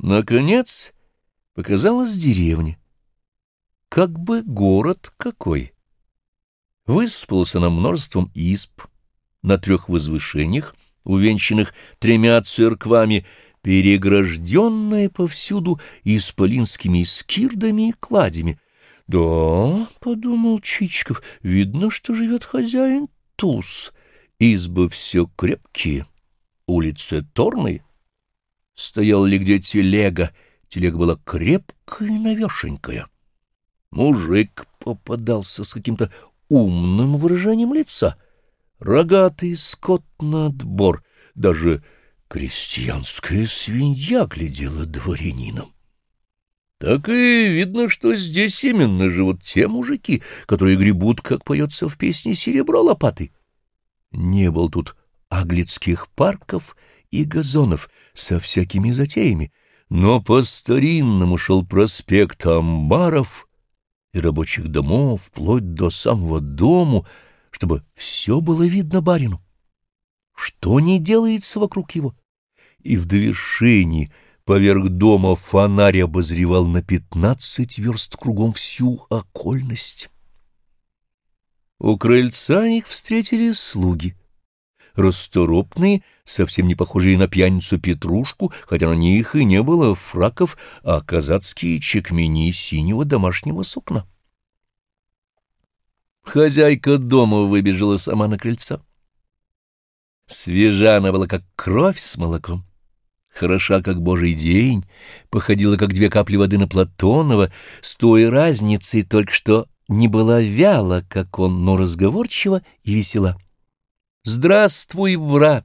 Наконец показалась деревня. Как бы город какой. Выспалась она множеством исп на трех возвышениях, увенчанных тремя церквами, перегражденная повсюду исполинскими скирдами и кладями. «Да, — подумал Чичиков, — видно, что живет хозяин туз. Избы все крепкие, улицы торные. Стоял ли где телега, телега была крепкая и навешенькая. Мужик попадался с каким-то умным выражением лица, рогатый скот на отбор, даже крестьянская свинья глядела дворянином. Так и видно, что здесь именно живут те мужики, которые гребут, как поется в песне «Серебро лопаты». Не был тут аглицких парков и газонов со всякими затеями, но по-старинному шел проспект амбаров и рабочих домов, вплоть до самого дому, чтобы все было видно барину. Что не делается вокруг его? И в довершении поверх дома фонарь обозревал на пятнадцать верст кругом всю окольность. У крыльца их встретили слуги. Расторопные, совсем не похожие на пьяницу Петрушку, хотя на них и не было фраков, а казацкие чекмени синего домашнего сукна. Хозяйка дома выбежала сама на крыльцо. Свежа она была, как кровь с молоком. Хороша, как божий день, походила, как две капли воды на Платонова, с той разницей только что не была вяла, как он, но разговорчива и весела. «Здравствуй, брат!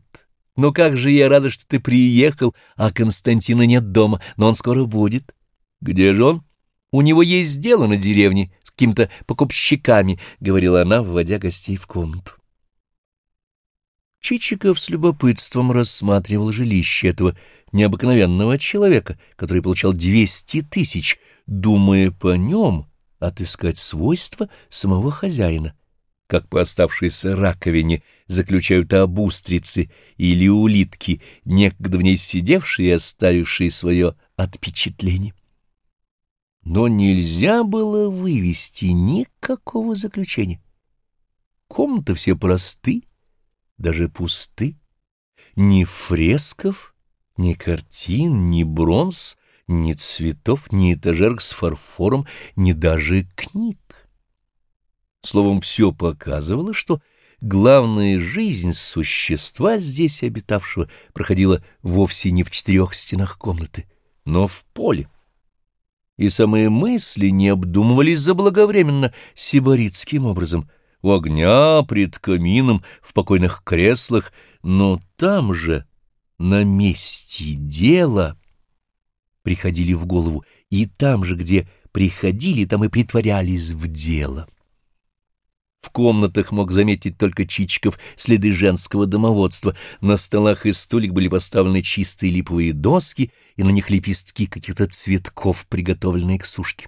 Ну как же я рада, что ты приехал, а Константина нет дома, но он скоро будет. Где же он? У него есть дело на деревне с какими-то покупщиками», — говорила она, вводя гостей в комнату. Чичиков с любопытством рассматривал жилище этого необыкновенного человека, который получал двести тысяч, думая по нем отыскать свойства самого хозяина, как по оставшейся раковине заключают обустрицы или улитки, некогда в ней сидевшие и оставившие свое отпечатление. Но нельзя было вывести никакого заключения. Комнаты все просты, даже пусты. Ни фресков, ни картин, ни бронз, ни цветов, ни этажерок с фарфором, ни даже книг. Словом, все показывало, что главная жизнь существа здесь обитавшего проходила вовсе не в четырех стенах комнаты, но в поле. И самые мысли не обдумывались заблаговременно сибаритским образом — у огня, пред камином, в покойных креслах, но там же, на месте дела, приходили в голову, и там же, где приходили, там и притворялись в дело. В комнатах мог заметить только Чичиков следы женского домоводства. На столах и стульях были поставлены чистые липовые доски, и на них лепестки каких-то цветков, приготовленные к сушке.